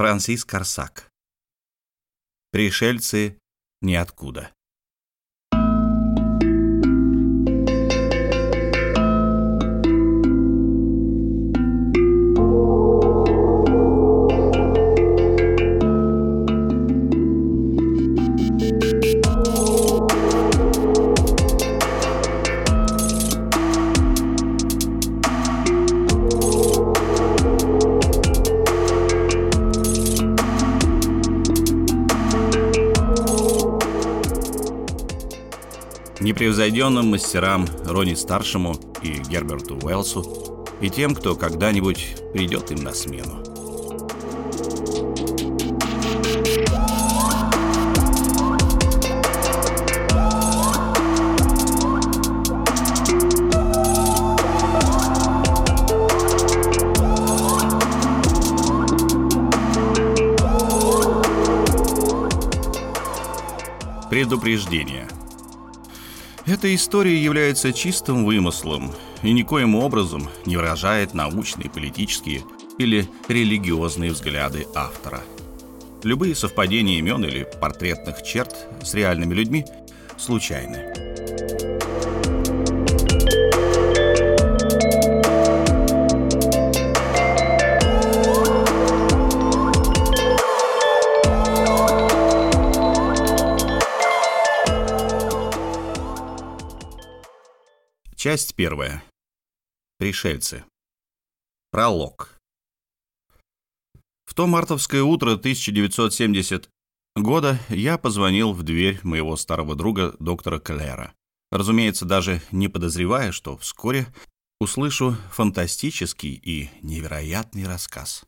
Франсис Корсак. Пришельцы ниоткуда непревзойденным мастерам Рони Старшему и Герберту Уэлсу и тем, кто когда-нибудь придет им на смену. Предупреждение – эта история является чистым вымыслом и никоим образом не выражает научные, политические или религиозные взгляды автора. Любые совпадения имен или портретных черт с реальными людьми случайны. Часть первая. Пришельцы. Пролог. В то мартовское утро 1970 года я позвонил в дверь моего старого друга доктора Клера. Разумеется, даже не подозревая, что вскоре услышу фантастический и невероятный рассказ.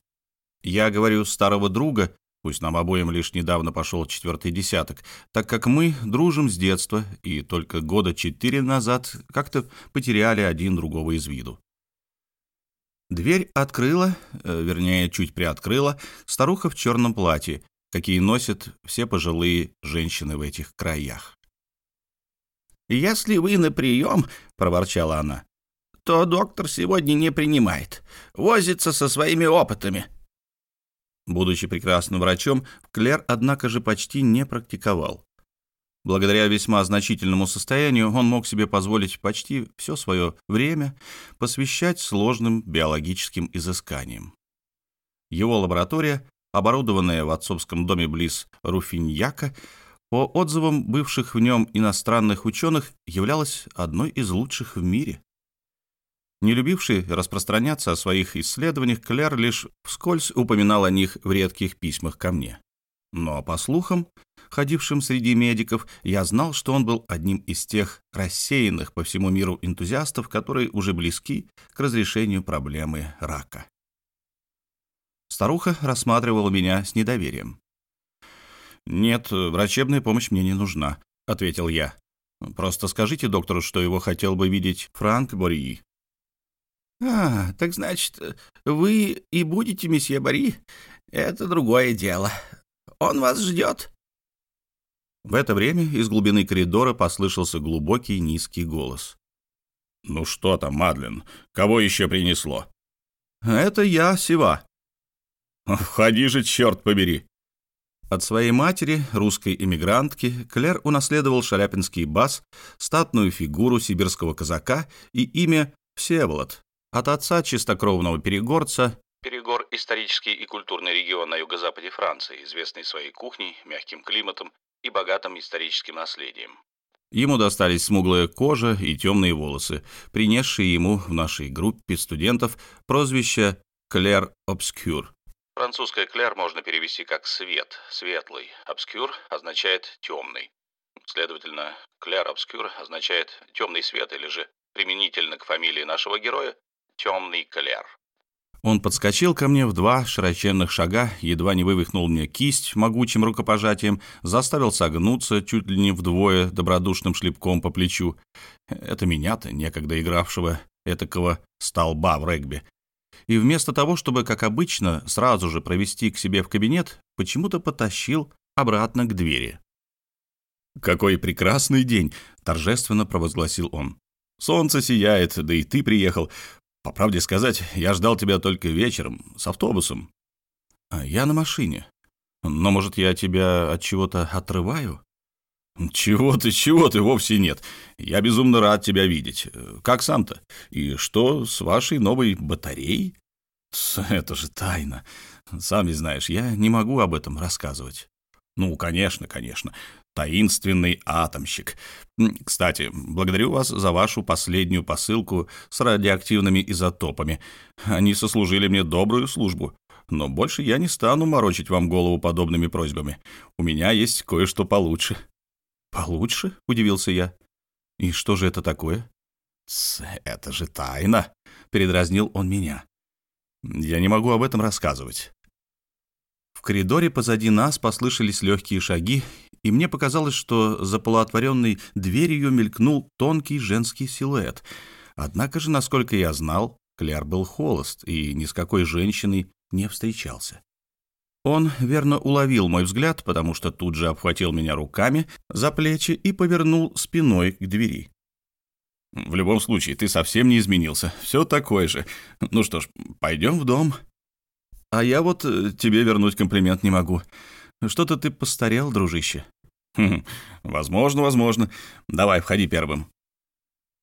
Я говорю старого друга, Пусть нам обоим лишь недавно пошел четвертый десяток, так как мы дружим с детства и только года четыре назад как-то потеряли один другого из виду. Дверь открыла, э, вернее, чуть приоткрыла, старуха в черном платье, какие носят все пожилые женщины в этих краях. «Если вы на прием, — проворчала она, — то доктор сегодня не принимает, возится со своими опытами». Будучи прекрасным врачом, Клер, однако же, почти не практиковал. Благодаря весьма значительному состоянию он мог себе позволить почти все свое время посвящать сложным биологическим изысканиям. Его лаборатория, оборудованная в отцовском доме близ Руфиньяка, по отзывам бывших в нем иностранных ученых, являлась одной из лучших в мире. Не любивший распространяться о своих исследованиях, Кляр лишь вскользь упоминал о них в редких письмах ко мне. Но, по слухам, ходившим среди медиков, я знал, что он был одним из тех рассеянных по всему миру энтузиастов, которые уже близки к разрешению проблемы рака. Старуха рассматривала меня с недоверием. «Нет, врачебная помощь мне не нужна», — ответил я. «Просто скажите доктору, что его хотел бы видеть Франк Бории». «А, так значит, вы и будете, месье Бари? Это другое дело. Он вас ждет». В это время из глубины коридора послышался глубокий низкий голос. «Ну что там, Мадлен? Кого еще принесло?» «Это я, Сива». «Входи же, черт побери!» От своей матери, русской эмигрантки, Клер унаследовал шаляпинский бас, статную фигуру сибирского казака и имя Всеволод, от отца чистокровного перегорца Перегор – исторический и культурный регион на юго-западе Франции, известный своей кухней, мягким климатом и богатым историческим наследием. Ему достались смуглая кожа и темные волосы, принесшие ему в нашей группе студентов прозвище «Клер Обскюр». Французское «клер» можно перевести как «свет», «светлый», «обскюр» означает «темный». Следовательно, «клер Обскюр» означает «темный свет» или же, применительно к фамилии нашего героя, темный клер. Он подскочил ко мне в два широченных шага, едва не вывихнул мне кисть могучим рукопожатием, заставил согнуться чуть ли не вдвое добродушным шлепком по плечу. Это меня-то, некогда игравшего этакого столба в регби. И вместо того, чтобы, как обычно, сразу же провести к себе в кабинет, почему-то потащил обратно к двери. «Какой прекрасный день!» — торжественно провозгласил он. «Солнце сияет, да и ты приехал. По правде сказать, я ждал тебя только вечером, с автобусом. А я на машине. Но, может, я тебя от чего-то отрываю? Чего ты, чего ты, вовсе нет. Я безумно рад тебя видеть. Как сам-то? И что с вашей новой батареей? Это же тайна. Сами знаешь, я не могу об этом рассказывать. Ну, конечно, конечно. Таинственный атомщик. Кстати, благодарю вас за вашу последнюю посылку с радиоактивными изотопами. Они сослужили мне добрую службу. Но больше я не стану морочить вам голову подобными просьбами. У меня есть кое-что получше». «Получше?» — удивился я. «И что же это такое?» «Это же тайна», — передразнил он меня. «Я не могу об этом рассказывать». В коридоре позади нас послышались легкие шаги, и мне показалось, что за полуотворенной дверью мелькнул тонкий женский силуэт. Однако же, насколько я знал, Кляр был холост и ни с какой женщиной не встречался. Он верно уловил мой взгляд, потому что тут же обхватил меня руками за плечи и повернул спиной к двери. «В любом случае, ты совсем не изменился. Все такой же. Ну что ж, пойдем в дом». «А я вот э, тебе вернуть комплимент не могу. Что-то ты постарел, дружище. Хм, возможно, возможно. Давай, входи первым.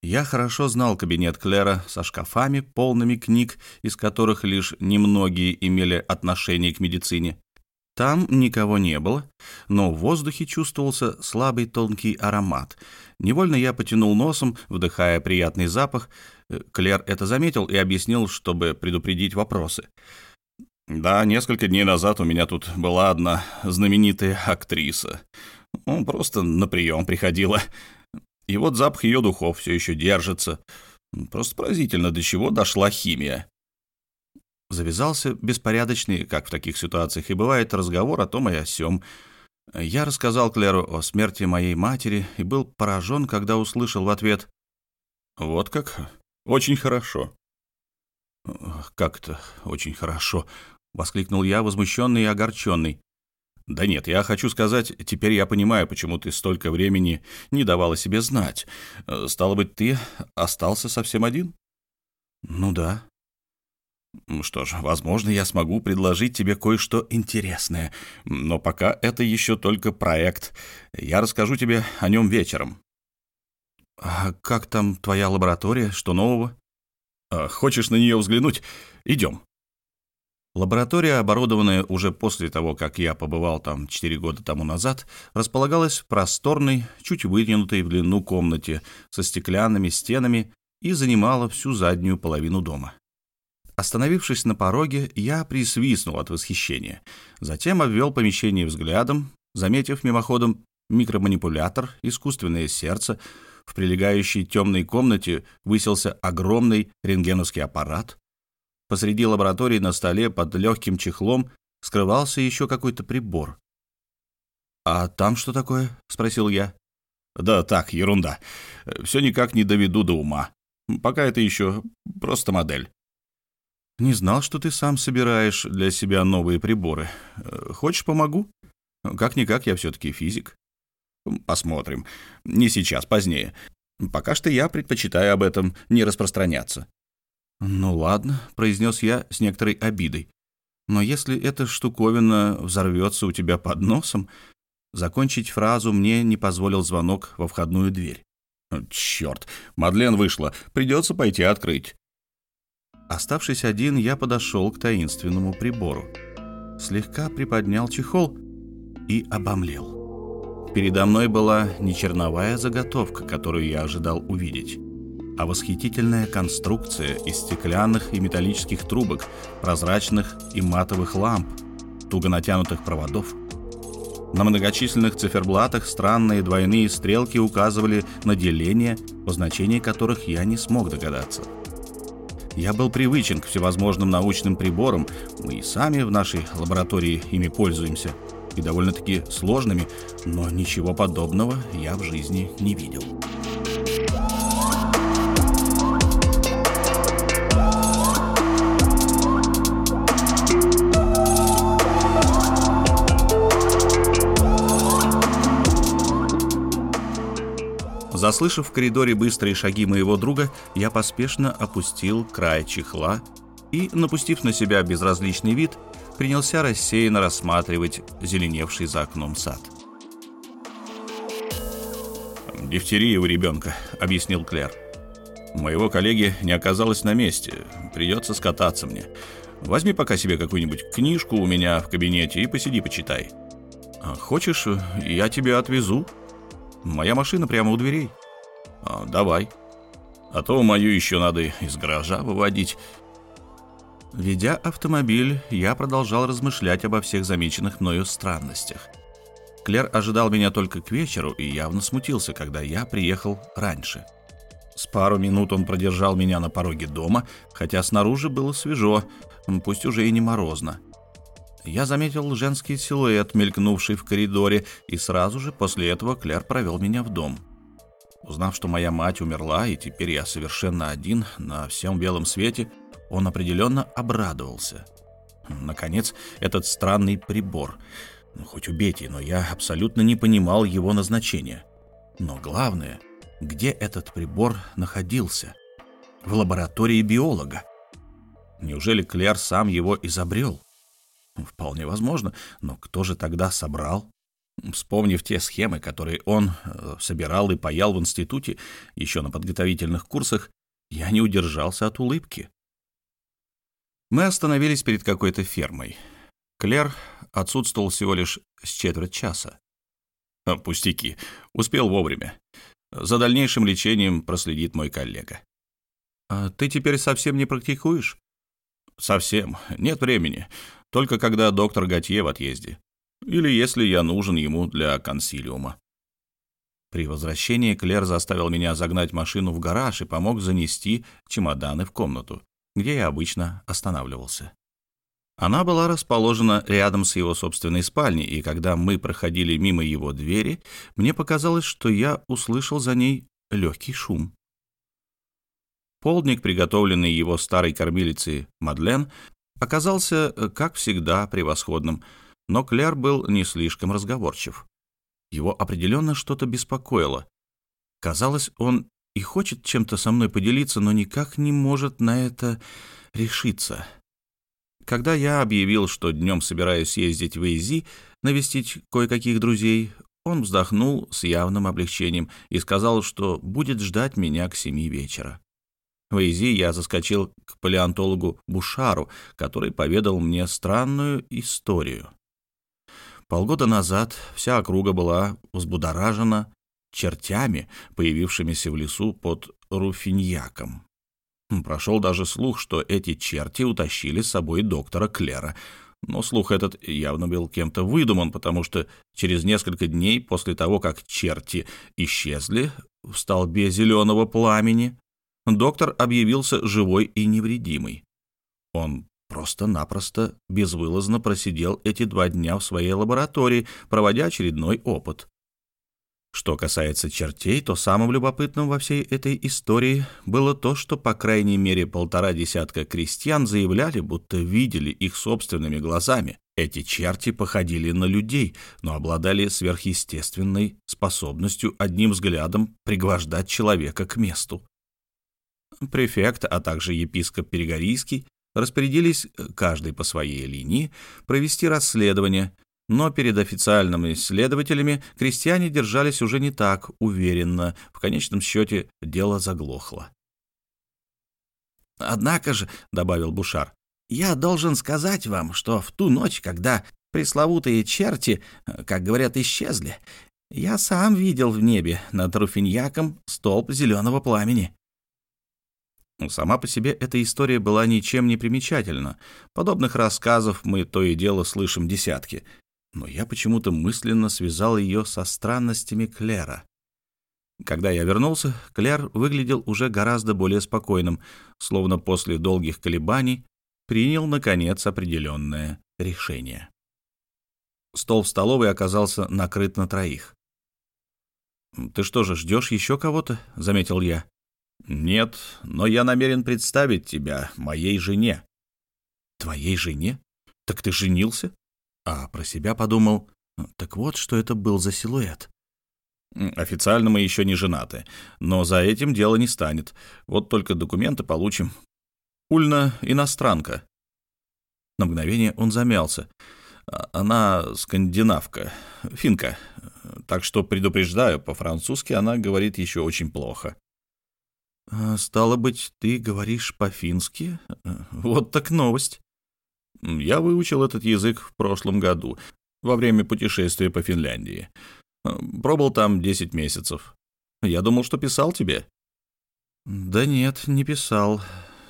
Я хорошо знал кабинет Клера со шкафами, полными книг, из которых лишь немногие имели отношение к медицине. Там никого не было, но в воздухе чувствовался слабый тонкий аромат. Невольно я потянул носом, вдыхая приятный запах. Клер это заметил и объяснил, чтобы предупредить вопросы. Да, несколько дней назад у меня тут была одна знаменитая актриса. Ну, просто на прием приходила. И вот запах ее духов все еще держится. Просто поразительно, до чего дошла химия. Завязался беспорядочный, как в таких ситуациях и бывает, разговор о том и о сём. Я рассказал Клэру о смерти моей матери и был поражен, когда услышал в ответ «Вот как? Очень хорошо». «Как это очень хорошо?» — воскликнул я, возмущенный и огорченный. «Да нет, я хочу сказать, теперь я понимаю, почему ты столько времени не давала себе знать. Э, стало быть, ты остался совсем один?» «Ну да». «Что ж, возможно, я смогу предложить тебе кое-что интересное, но пока это еще только проект. Я расскажу тебе о нем вечером». «А как там твоя лаборатория? Что нового?» «А, «Хочешь на нее взглянуть? Идем». Лаборатория, оборудованная уже после того, как я побывал там 4 года тому назад, располагалась в просторной, чуть вытянутой в длину комнате со стеклянными стенами и занимала всю заднюю половину дома. Остановившись на пороге, я присвистнул от восхищения. Затем обвел помещение взглядом, заметив мимоходом микроманипулятор, искусственное сердце. В прилегающей темной комнате высился огромный рентгеновский аппарат, Посреди лаборатории на столе под легким чехлом скрывался еще какой-то прибор. «А там что такое?» — спросил я. «Да так, ерунда. Все никак не доведу до ума. Пока это еще просто модель». «Не знал, что ты сам собираешь для себя новые приборы. Хочешь, помогу? Как-никак, я все-таки физик». «Посмотрим. Не сейчас, позднее. Пока что я предпочитаю об этом не распространяться». «Ну ладно», — произнес я с некоторой обидой. «Но если эта штуковина взорвется у тебя под носом...» Закончить фразу мне не позволил звонок во входную дверь. «Черт, Мадлен вышла. Придется пойти открыть». Оставшись один, я подошел к таинственному прибору. Слегка приподнял чехол и обомлел. Передо мной была не черновая заготовка, которую я ожидал увидеть а восхитительная конструкция из стеклянных и металлических трубок, прозрачных и матовых ламп, туго натянутых проводов. На многочисленных циферблатах странные двойные стрелки указывали на деления, о значении которых я не смог догадаться. Я был привычен к всевозможным научным приборам, мы и сами в нашей лаборатории ими пользуемся, и довольно-таки сложными, но ничего подобного я в жизни не видел. Заслышав в коридоре быстрые шаги моего друга, я поспешно опустил край чехла и, напустив на себя безразличный вид, принялся рассеянно рассматривать зеленевший за окном сад. «Дифтерия у ребенка», — объяснил Клэр. «Моего коллеги не оказалось на месте. Придется скататься мне. Возьми пока себе какую-нибудь книжку у меня в кабинете и посиди, почитай. А хочешь, я тебя отвезу?» Моя машина прямо у дверей. А, давай. А то мою еще надо из гаража выводить. Ведя автомобиль, я продолжал размышлять обо всех замеченных мною странностях. Клер ожидал меня только к вечеру и явно смутился, когда я приехал раньше. С пару минут он продержал меня на пороге дома, хотя снаружи было свежо, пусть уже и не морозно. Я заметил женский силуэт, мелькнувший в коридоре, и сразу же после этого Клер провел меня в дом. Узнав, что моя мать умерла, и теперь я совершенно один на всем белом свете, он определенно обрадовался. Наконец, этот странный прибор. Ну, хоть убейте, но я абсолютно не понимал его назначения. Но главное, где этот прибор находился? В лаборатории биолога. Неужели Клер сам его изобрел? Вполне возможно, но кто же тогда собрал? Вспомнив те схемы, которые он э, собирал и паял в институте, еще на подготовительных курсах, я не удержался от улыбки. Мы остановились перед какой-то фермой. Клер отсутствовал всего лишь с четверть часа. Пустяки, успел вовремя. За дальнейшим лечением проследит мой коллега. «А ты теперь совсем не практикуешь?» «Совсем. Нет времени. Только когда доктор Готье в отъезде. Или если я нужен ему для консилиума. При возвращении Клер заставил меня загнать машину в гараж и помог занести чемоданы в комнату, где я обычно останавливался. Она была расположена рядом с его собственной спальней, и когда мы проходили мимо его двери, мне показалось, что я услышал за ней легкий шум. Полдник, приготовленный его старой кормилицей Мадлен, оказался, э, как всегда, превосходным, но Кляр был не слишком разговорчив. Его определенно что-то беспокоило. Казалось, он и хочет чем-то со мной поделиться, но никак не может на это решиться. Когда я объявил, что днем собираюсь ездить в Эйзи, навестить кое-каких друзей, он вздохнул с явным облегчением и сказал, что будет ждать меня к семи вечера. В Эйзи я заскочил к палеонтологу Бушару, который поведал мне странную историю. Полгода назад вся округа была взбудоражена чертями, появившимися в лесу под Руфиньяком. Прошел даже слух, что эти черти утащили с собой доктора Клера, но слух этот явно был кем-то выдуман, потому что через несколько дней после того, как черти исчезли в столбе зеленого пламени, доктор объявился живой и невредимый. Он просто-напросто безвылазно просидел эти два дня в своей лаборатории, проводя очередной опыт. Что касается чертей, то самым любопытным во всей этой истории было то, что по крайней мере полтора десятка крестьян заявляли, будто видели их собственными глазами. Эти черти походили на людей, но обладали сверхъестественной способностью одним взглядом пригвождать человека к месту префект, а также епископ Перегорийский распорядились, э, каждый по своей линии, провести расследование, но перед официальными следователями крестьяне держались уже не так уверенно, в конечном счете дело заглохло. «Однако же», — добавил Бушар, — «я должен сказать вам, что в ту ночь, когда пресловутые черти, э, как говорят, исчезли, я сам видел в небе над Руфиньяком столб зеленого пламени. Сама по себе эта история была ничем не примечательна. Подобных рассказов мы то и дело слышим десятки. Но я почему-то мысленно связал ее со странностями Клера. Когда я вернулся, Кляр выглядел уже гораздо более спокойным, словно после долгих колебаний принял, наконец, определенное решение. Стол в столовой оказался накрыт на троих. «Ты что же, ждешь еще кого-то?» — заметил я. «Нет, но я намерен представить тебя моей жене». «Твоей жене? Так ты женился?» А про себя подумал, так вот, что это был за силуэт. Официально мы еще не женаты, но за этим дело не станет. Вот только документы получим. Ульна иностранка. На мгновение он замялся. А, она скандинавка, финка. Так что предупреждаю, по-французски она говорит еще очень плохо. А, «Стало быть, ты говоришь по-фински? Вот так новость». Я выучил этот язык в прошлом году, во время путешествия по Финляндии. Пробыл там 10 месяцев. Я думал, что писал тебе». «Да нет, не писал.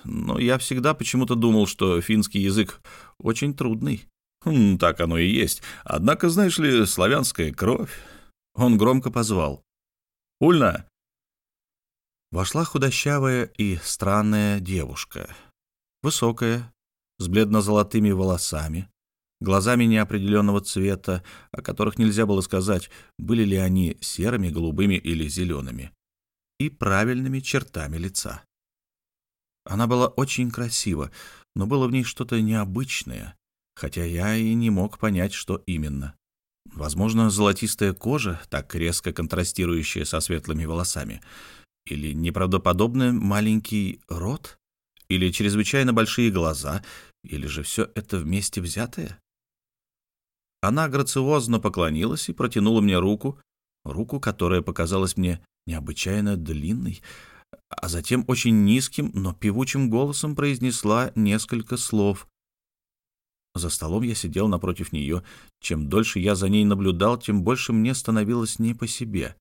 Но я всегда почему-то думал, что финский язык очень трудный». Хм, «Так оно и есть. Однако, знаешь ли, славянская кровь...» Он громко позвал. «Ульна!» Вошла худощавая и странная девушка. Высокая, с бледно-золотыми волосами, глазами неопределенного цвета, о которых нельзя было сказать, были ли они серыми, голубыми или зелеными, и правильными чертами лица. Она была очень красива, но было в ней что-то необычное, хотя я и не мог понять, что именно. Возможно, золотистая кожа, так резко контрастирующая со светлыми волосами, или неправдоподобный маленький рот, или чрезвычайно большие глаза, или же все это вместе взятое? Она грациозно поклонилась и протянула мне руку, руку, которая показалась мне необычайно длинной, а затем очень низким, но певучим голосом произнесла несколько слов. За столом я сидел напротив нее. Чем дольше я за ней наблюдал, тем больше мне становилось не по себе.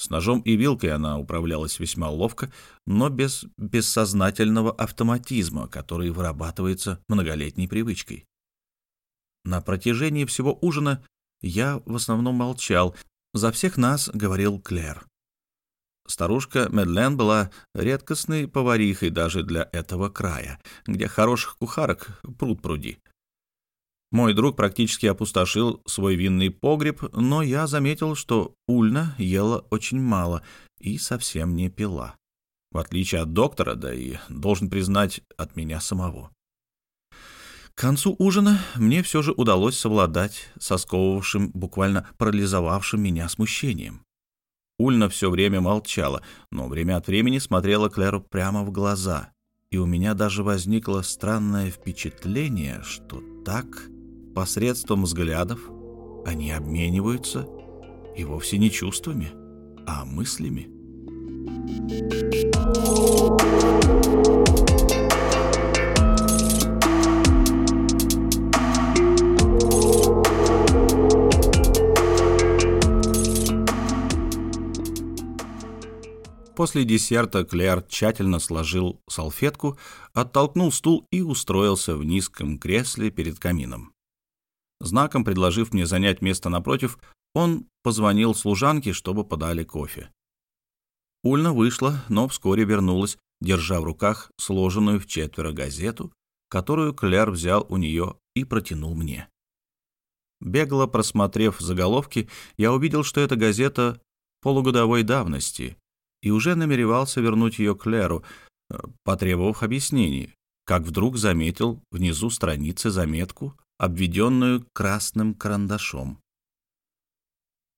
С ножом и вилкой она управлялась весьма ловко, но без бессознательного автоматизма, который вырабатывается многолетней привычкой. На протяжении всего ужина я в основном молчал. За всех нас говорил Клэр. Старушка Медлен была редкостной поварихой даже для этого края, где хороших кухарок пруд пруди. Мой друг практически опустошил свой винный погреб, но я заметил, что Ульна ела очень мало и совсем не пила. В отличие от доктора, да и, должен признать, от меня самого. К концу ужина мне все же удалось совладать со сковывавшим, буквально парализовавшим меня смущением. Ульна все время молчала, но время от времени смотрела Клэру прямо в глаза, и у меня даже возникло странное впечатление, что так, посредством взглядов, они обмениваются и вовсе не чувствами, а мыслями. После десерта Клэр тщательно сложил салфетку, оттолкнул стул и устроился в низком кресле перед камином. Знаком предложив мне занять место напротив, он позвонил служанке, чтобы подали кофе. Ульна вышла, но вскоре вернулась, держа в руках сложенную в четверо газету, которую Кляр взял у нее и протянул мне. Бегло просмотрев заголовки, я увидел, что это газета полугодовой давности, и уже намеревался вернуть ее Клэру, э, потребовав объяснений, как вдруг заметил внизу страницы заметку, обведенную красным карандашом.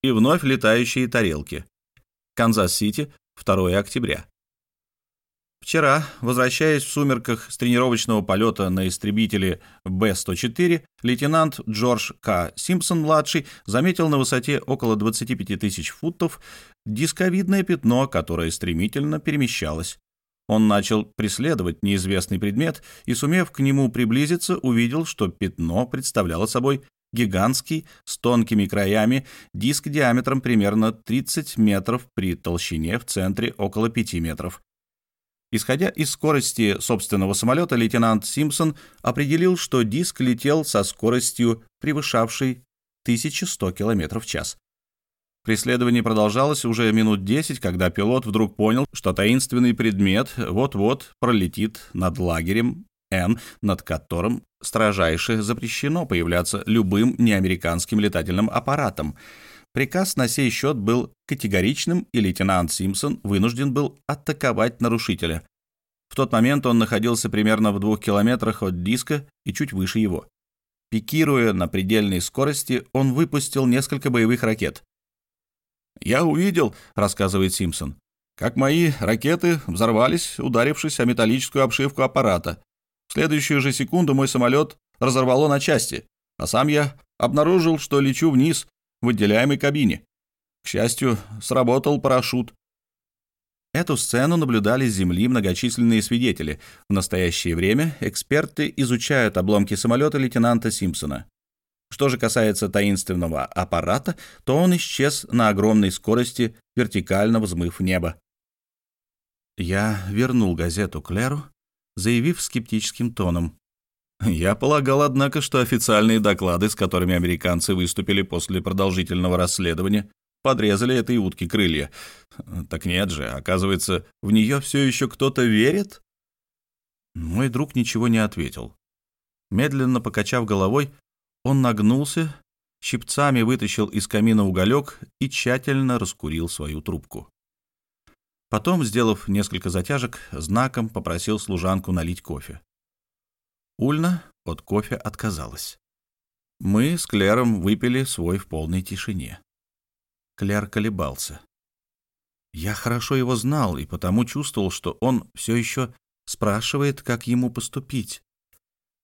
И вновь летающие тарелки. Канзас-Сити, 2 октября. Вчера, возвращаясь в сумерках с тренировочного полета на истребителе Б-104, лейтенант Джордж К. Симпсон-младший заметил на высоте около 25 тысяч футов дисковидное пятно, которое стремительно перемещалось. Он начал преследовать неизвестный предмет и, сумев к нему приблизиться, увидел, что пятно представляло собой гигантский, с тонкими краями, диск диаметром примерно 30 метров при толщине в центре около 5 метров. Исходя из скорости собственного самолета, лейтенант Симпсон определил, что диск летел со скоростью, превышавшей 1100 км в час. Преследование продолжалось уже минут десять, когда пилот вдруг понял, что таинственный предмет вот-вот пролетит над лагерем Н, над которым строжайше запрещено появляться любым неамериканским летательным аппаратом. Приказ на сей счет был категоричным, и лейтенант Симпсон вынужден был атаковать нарушителя. В тот момент он находился примерно в двух километрах от диска и чуть выше его. Пикируя на предельной скорости, он выпустил несколько боевых ракет. «Я увидел», — рассказывает Симпсон, «как мои ракеты взорвались, ударившись о металлическую обшивку аппарата. В следующую же секунду мой самолет разорвало на части, а сам я обнаружил, что лечу вниз в отделяемой кабине. К счастью, сработал парашют. Эту сцену наблюдали с Земли многочисленные свидетели. В настоящее время эксперты изучают обломки самолета лейтенанта Симпсона. Что же касается таинственного аппарата, то он исчез на огромной скорости, вертикально взмыв небо. Я вернул газету Клеру, заявив скептическим тоном. Я полагал, однако, что официальные доклады, с которыми американцы выступили после продолжительного расследования, подрезали этой утке крылья. Так нет же, оказывается, в нее все еще кто-то верит? Мой друг ничего не ответил. Медленно покачав головой, он нагнулся, щипцами вытащил из камина уголек и тщательно раскурил свою трубку. Потом, сделав несколько затяжек, знаком попросил служанку налить кофе. Ульна от кофе отказалась. Мы с Клером выпили свой в полной тишине. Клер колебался. Я хорошо его знал и потому чувствовал, что он все еще спрашивает, как ему поступить.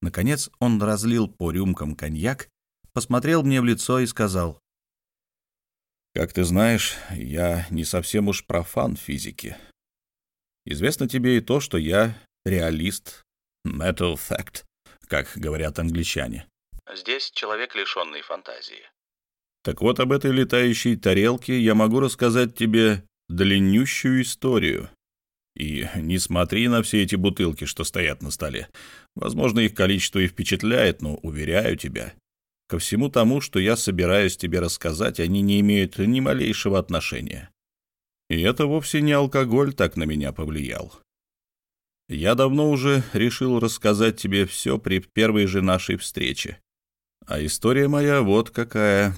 Наконец он разлил по рюмкам коньяк, посмотрел мне в лицо и сказал. «Как ты знаешь, я не совсем уж профан физики. Известно тебе и то, что я реалист, metal fact, как говорят англичане. Здесь человек, лишенный фантазии. Так вот, об этой летающей тарелке я могу рассказать тебе длиннющую историю. И не смотри на все эти бутылки, что стоят на столе. Возможно, их количество и впечатляет, но, уверяю тебя, ко всему тому, что я собираюсь тебе рассказать, они не имеют ни малейшего отношения. И это вовсе не алкоголь так на меня повлиял. Я давно уже решил рассказать тебе все при первой же нашей встрече. А история моя вот какая.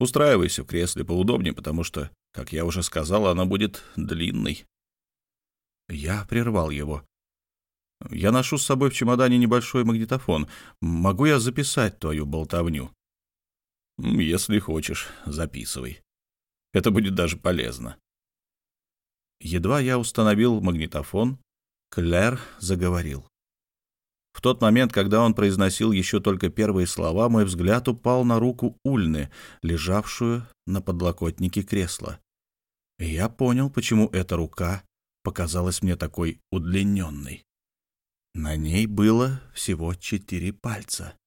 Устраивайся в кресле поудобнее, потому что, как я уже сказал, она будет длинной. Я прервал его. «Я ношу с собой в чемодане небольшой магнитофон. Могу я записать твою болтовню?» «Если хочешь, записывай. Это будет даже полезно». Едва я установил магнитофон, Клэр заговорил. В тот момент, когда он произносил еще только первые слова, мой взгляд упал на руку Ульны, лежавшую на подлокотнике кресла. Я понял, почему эта рука показалась мне такой удлиненной. На ней было всего четыре пальца.